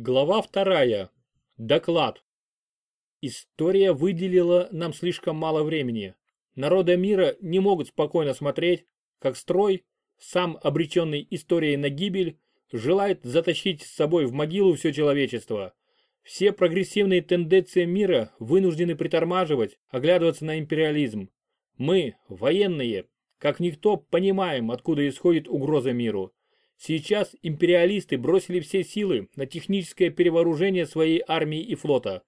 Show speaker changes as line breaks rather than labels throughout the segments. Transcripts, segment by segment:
Глава вторая. Доклад. История выделила нам слишком мало времени. Народы мира не могут спокойно смотреть, как строй, сам обреченный историей на гибель, желает затащить с собой в могилу все человечество. Все прогрессивные тенденции мира вынуждены притормаживать, оглядываться на империализм. Мы, военные, как никто, понимаем, откуда исходит угроза миру. Сейчас империалисты бросили все силы на техническое перевооружение своей армии и флота.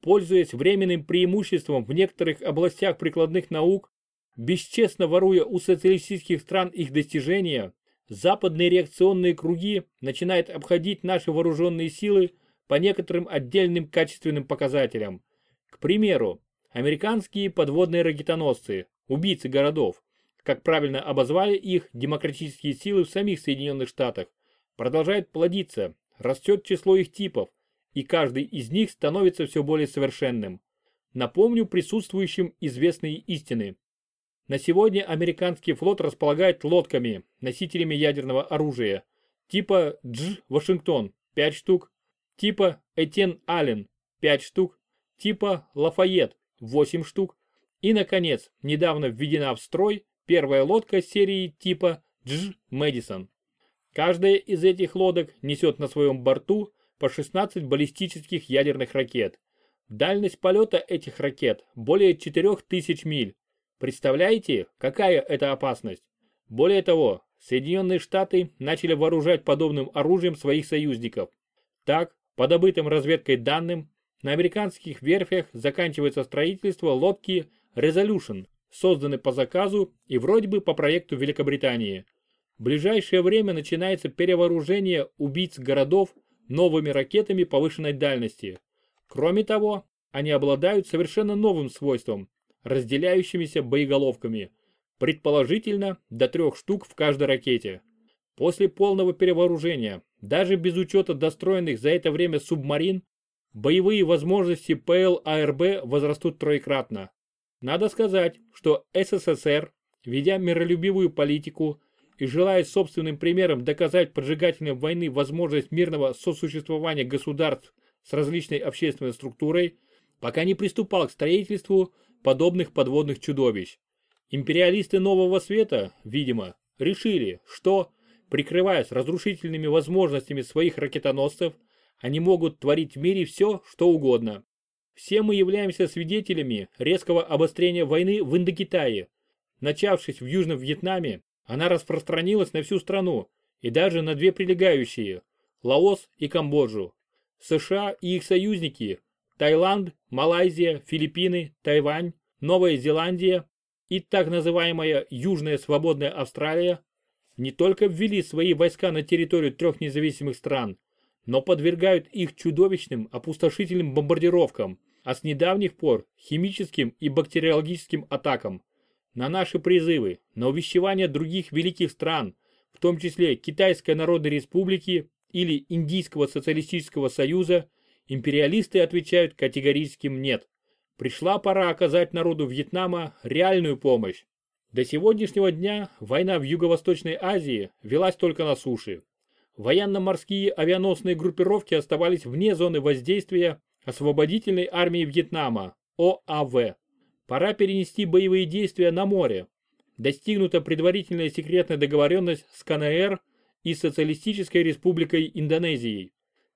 Пользуясь временным преимуществом в некоторых областях прикладных наук, бесчестно воруя у социалистических стран их достижения, западные реакционные круги начинают обходить наши вооруженные силы по некоторым отдельным качественным показателям. К примеру, американские подводные ракетоносцы, убийцы городов, как правильно обозвали их демократические силы в самих Соединенных Штатах, продолжают плодиться, растет число их типов, и каждый из них становится все более совершенным. Напомню присутствующим известные истины. На сегодня американский флот располагает лодками, носителями ядерного оружия, типа Дж. Вашингтон 5 штук, типа Этьен Аллен 5 штук, типа Лафайет 8 штук и, наконец, недавно введена в строй первая лодка серии типа Дж. Мэдисон. Каждая из этих лодок несет на своем борту по 16 баллистических ядерных ракет. Дальность полета этих ракет более 4000 миль. Представляете, какая это опасность? Более того, Соединенные Штаты начали вооружать подобным оружием своих союзников. Так, по добытым разведкой данным, на американских верфях заканчивается строительство лодки Resolution, созданной по заказу и вроде бы по проекту Великобритании. В ближайшее время начинается перевооружение убийц городов новыми ракетами повышенной дальности. Кроме того, они обладают совершенно новым свойством разделяющимися боеголовками, предположительно до трех штук в каждой ракете. После полного перевооружения, даже без учета достроенных за это время субмарин, боевые возможности ПЛ-АРБ возрастут троекратно. Надо сказать, что СССР, ведя миролюбивую политику и желая собственным примером доказать поджигателям войны возможность мирного сосуществования государств с различной общественной структурой, пока не приступал к строительству подобных подводных чудовищ. Империалисты Нового Света, видимо, решили, что, прикрываясь разрушительными возможностями своих ракетоносцев, они могут творить в мире все, что угодно. Все мы являемся свидетелями резкого обострения войны в Индокитае. Начавшись в Южном Вьетнаме, она распространилась на всю страну и даже на две прилегающие – Лаос и Камбоджу. США и их союзники Таиланд, Малайзия, Филиппины, Тайвань, Новая Зеландия и так называемая Южная свободная Австралия не только ввели свои войска на территорию трех независимых стран, но подвергают их чудовищным опустошительным бомбардировкам, а с недавних пор химическим и бактериологическим атакам. На наши призывы, на увещевания других великих стран, в том числе Китайской Народной Республики или Индийского Социалистического Союза, Империалисты отвечают категорическим «нет». Пришла пора оказать народу Вьетнама реальную помощь. До сегодняшнего дня война в Юго-Восточной Азии велась только на суше. Военно-морские авианосные группировки оставались вне зоны воздействия освободительной армии Вьетнама, ОАВ. Пора перенести боевые действия на море. Достигнута предварительная секретная договоренность с КНР и Социалистической Республикой Индонезией.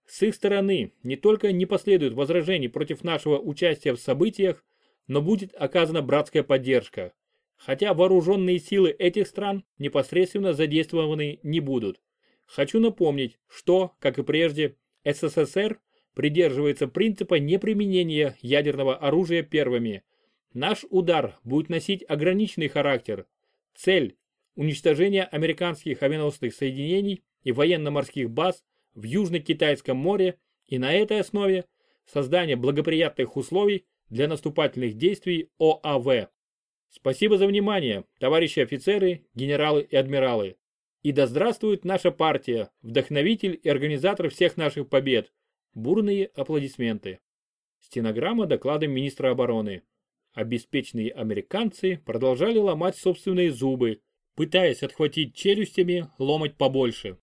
С их стороны не только не последует возражений против нашего участия в событиях, но будет оказана братская поддержка. Хотя вооруженные силы этих стран непосредственно задействованы не будут. Хочу напомнить, что, как и прежде, СССР придерживается принципа неприменения ядерного оружия первыми. Наш удар будет носить ограниченный характер. Цель – уничтожение американских авианосных соединений и военно-морских баз в Южно-Китайском море и на этой основе создание благоприятных условий для наступательных действий ОАВ. Спасибо за внимание, товарищи офицеры, генералы и адмиралы. И да здравствует наша партия, вдохновитель и организатор всех наших побед. Бурные аплодисменты. Стенограмма доклада министра обороны. Обеспеченные американцы продолжали ломать собственные зубы, пытаясь отхватить челюстями ломать побольше.